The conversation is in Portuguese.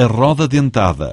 a roda dentada.